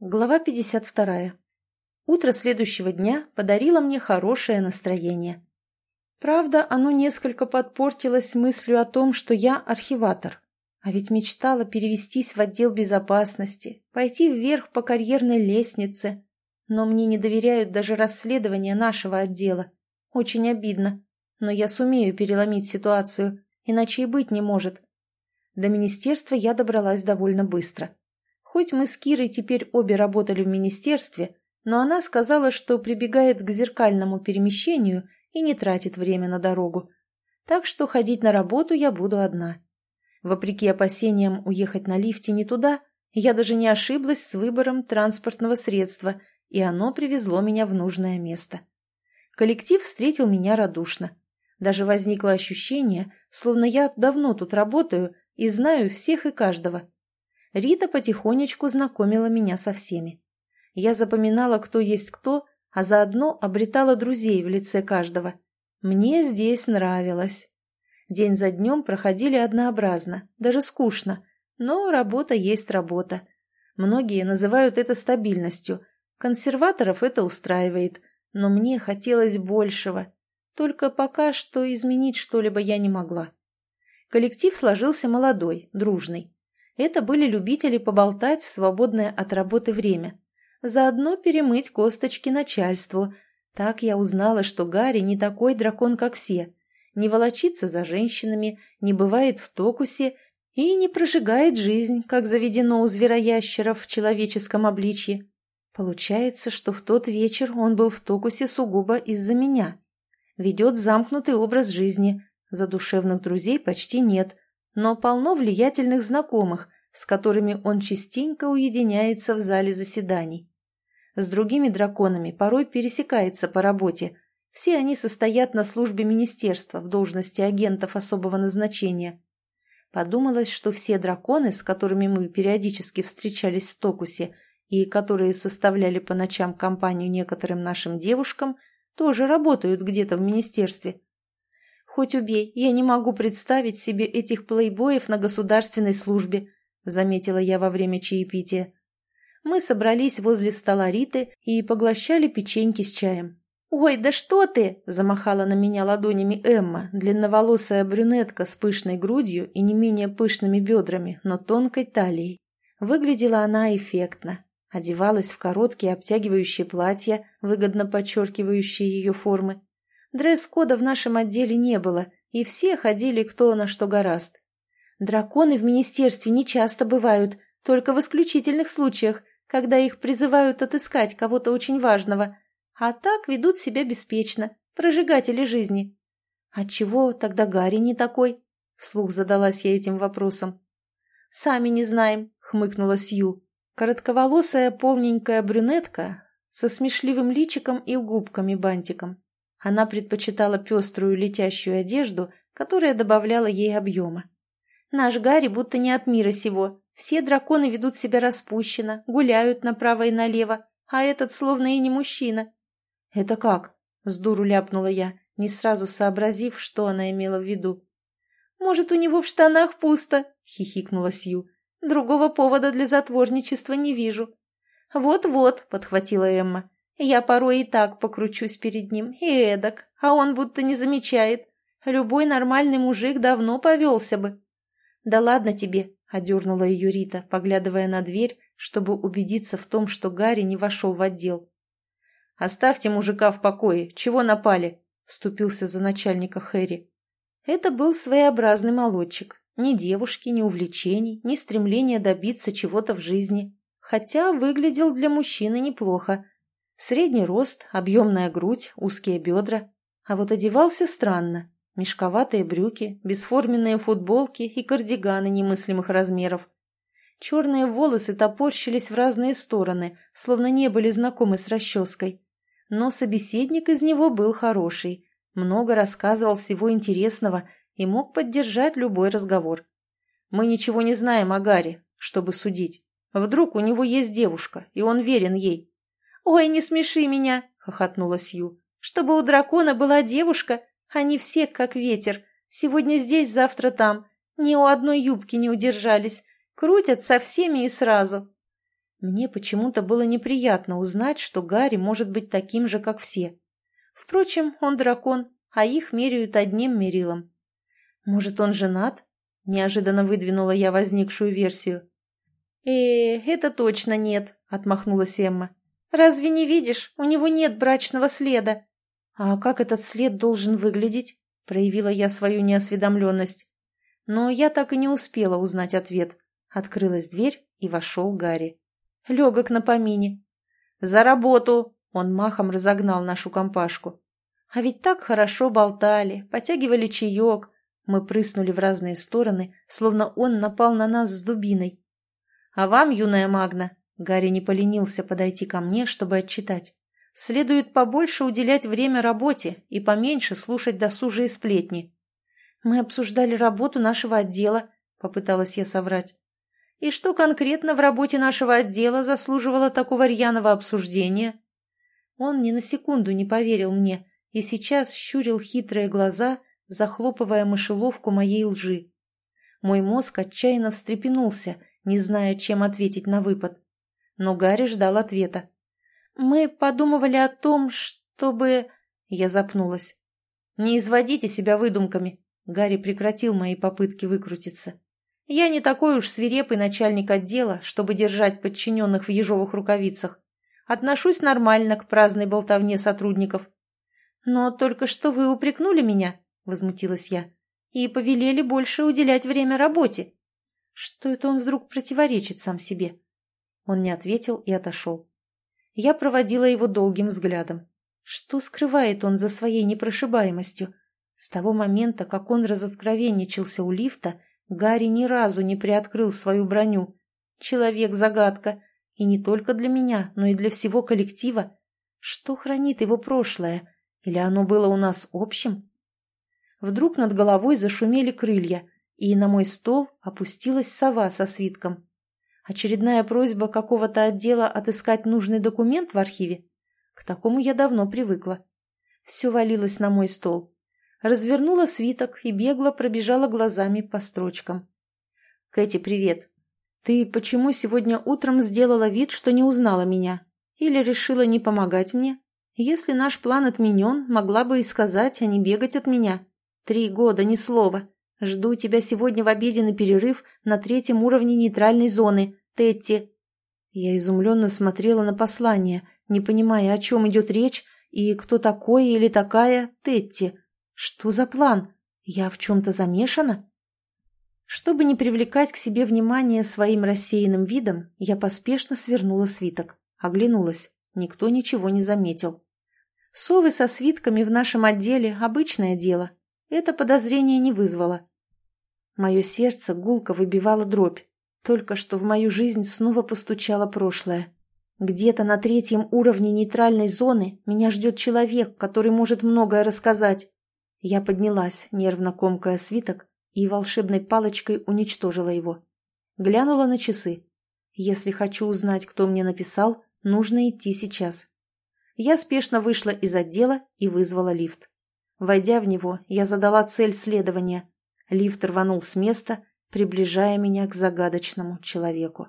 Глава 52. Утро следующего дня подарило мне хорошее настроение. Правда, оно несколько подпортилось мыслью о том, что я архиватор. А ведь мечтала перевестись в отдел безопасности, пойти вверх по карьерной лестнице. Но мне не доверяют даже расследования нашего отдела. Очень обидно. Но я сумею переломить ситуацию, иначе и быть не может. До министерства я добралась довольно быстро. Хоть мы с Кирой теперь обе работали в министерстве, но она сказала, что прибегает к зеркальному перемещению и не тратит время на дорогу. Так что ходить на работу я буду одна. Вопреки опасениям уехать на лифте не туда, я даже не ошиблась с выбором транспортного средства, и оно привезло меня в нужное место. Коллектив встретил меня радушно. Даже возникло ощущение, словно я давно тут работаю и знаю всех и каждого. Рита потихонечку знакомила меня со всеми. Я запоминала, кто есть кто, а заодно обретала друзей в лице каждого. Мне здесь нравилось. День за днем проходили однообразно, даже скучно, но работа есть работа. Многие называют это стабильностью. Консерваторов это устраивает, но мне хотелось большего. Только пока что изменить что-либо я не могла. Коллектив сложился молодой, дружный. Это были любители поболтать в свободное от работы время. Заодно перемыть косточки начальству. Так я узнала, что Гарри не такой дракон, как все. Не волочится за женщинами, не бывает в токусе и не прожигает жизнь, как заведено у звероящеров в человеческом обличье. Получается, что в тот вечер он был в токусе сугубо из-за меня. Ведет замкнутый образ жизни, задушевных друзей почти нет – но полно влиятельных знакомых, с которыми он частенько уединяется в зале заседаний. С другими драконами порой пересекается по работе. Все они состоят на службе министерства в должности агентов особого назначения. Подумалось, что все драконы, с которыми мы периодически встречались в Токусе и которые составляли по ночам компанию некоторым нашим девушкам, тоже работают где-то в министерстве. «Хоть убей, я не могу представить себе этих плейбоев на государственной службе», заметила я во время чаепития. Мы собрались возле стола Риты и поглощали печеньки с чаем. «Ой, да что ты!» – замахала на меня ладонями Эмма, длинноволосая брюнетка с пышной грудью и не менее пышными бедрами, но тонкой талией. Выглядела она эффектно. Одевалась в короткие обтягивающие платья, выгодно подчеркивающие ее формы. Дресс-кода в нашем отделе не было, и все ходили кто на что гораст. Драконы в министерстве не часто бывают, только в исключительных случаях, когда их призывают отыскать кого-то очень важного. А так ведут себя беспечно, прожигатели жизни. «Отчего тогда Гарри не такой?» — вслух задалась я этим вопросом. «Сами не знаем», — хмыкнула Сью. Коротковолосая полненькая брюнетка со смешливым личиком и губками-бантиком. Она предпочитала пеструю летящую одежду, которая добавляла ей объема. «Наш Гарри будто не от мира сего. Все драконы ведут себя распущенно, гуляют направо и налево, а этот словно и не мужчина». «Это как?» — с дуру ляпнула я, не сразу сообразив, что она имела в виду. «Может, у него в штанах пусто?» — хихикнула Сью. «Другого повода для затворничества не вижу». «Вот-вот», — подхватила Эмма. Я порой и так покручусь перед ним, и эдак, а он будто не замечает. Любой нормальный мужик давно повелся бы. «Да ладно тебе», — одернула ее Рита, поглядывая на дверь, чтобы убедиться в том, что Гарри не вошел в отдел. «Оставьте мужика в покое. Чего напали?» — вступился за начальника Хэри. Это был своеобразный молодчик. Ни девушки, ни увлечений, ни стремления добиться чего-то в жизни. Хотя выглядел для мужчины неплохо — Средний рост, объемная грудь, узкие бедра. А вот одевался странно. Мешковатые брюки, бесформенные футболки и кардиганы немыслимых размеров. Черные волосы топорщились в разные стороны, словно не были знакомы с расческой. Но собеседник из него был хороший, много рассказывал всего интересного и мог поддержать любой разговор. Мы ничего не знаем о Гарри, чтобы судить. Вдруг у него есть девушка, и он верен ей. «Ой, не смеши меня!» — хохотнула Сью. «Чтобы у дракона была девушка, они все как ветер. Сегодня здесь, завтра там. Ни у одной юбки не удержались. Крутят со всеми и сразу». Мне почему-то было неприятно узнать, что Гарри может быть таким же, как все. Впрочем, он дракон, а их меряют одним мерилом. Может, он женат? Неожиданно выдвинула я возникшую версию. «Э, это точно нет», — отмахнулась Эмма. «Разве не видишь? У него нет брачного следа». «А как этот след должен выглядеть?» — проявила я свою неосведомленность. Но я так и не успела узнать ответ. Открылась дверь, и вошел Гарри. Легок на помине. «За работу!» — он махом разогнал нашу компашку. А ведь так хорошо болтали, потягивали чаек. Мы прыснули в разные стороны, словно он напал на нас с дубиной. «А вам, юная Магна?» Гарри не поленился подойти ко мне, чтобы отчитать. «Следует побольше уделять время работе и поменьше слушать досужие сплетни». «Мы обсуждали работу нашего отдела», — попыталась я соврать. И что конкретно в работе нашего отдела заслуживало такого рьяного обсуждения? Он ни на секунду не поверил мне и сейчас щурил хитрые глаза, захлопывая мышеловку моей лжи. Мой мозг отчаянно встрепенулся, не зная, чем ответить на выпад. Но Гарри ждал ответа. «Мы подумывали о том, чтобы...» Я запнулась. «Не изводите себя выдумками!» Гарри прекратил мои попытки выкрутиться. Я не такой уж свирепый начальник отдела, чтобы держать подчиненных в ежовых рукавицах. Отношусь нормально к праздной болтовне сотрудников. Но только что вы упрекнули меня, — возмутилась я, — и повелели больше уделять время работе. Что это он вдруг противоречит сам себе? Он не ответил и отошел. Я проводила его долгим взглядом. Что скрывает он за своей непрошибаемостью? С того момента, как он разоткровенничался у лифта, Гарри ни разу не приоткрыл свою броню. Человек-загадка. И не только для меня, но и для всего коллектива. Что хранит его прошлое? Или оно было у нас общим? Вдруг над головой зашумели крылья, и на мой стол опустилась сова со свитком. Очередная просьба какого-то отдела отыскать нужный документ в архиве? К такому я давно привыкла. Все валилось на мой стол развернула свиток и бегло пробежала глазами по строчкам. «Кэти, привет. Ты почему сегодня утром сделала вид, что не узнала меня? Или решила не помогать мне? Если наш план отменен, могла бы и сказать, а не бегать от меня. Три года, ни слова. Жду тебя сегодня в обеденный перерыв на третьем уровне нейтральной зоны, Тетти». Я изумленно смотрела на послание, не понимая, о чем идет речь и кто такой или такая Тетти. Что за план? Я в чем-то замешана? Чтобы не привлекать к себе внимание своим рассеянным видом, я поспешно свернула свиток. Оглянулась. Никто ничего не заметил. Совы со свитками в нашем отделе – обычное дело. Это подозрение не вызвало. Мое сердце гулко выбивало дробь. Только что в мою жизнь снова постучало прошлое. Где-то на третьем уровне нейтральной зоны меня ждет человек, который может многое рассказать. Я поднялась, нервно комкая свиток, и волшебной палочкой уничтожила его. Глянула на часы. Если хочу узнать, кто мне написал, нужно идти сейчас. Я спешно вышла из отдела и вызвала лифт. Войдя в него, я задала цель следования. Лифт рванул с места, приближая меня к загадочному человеку.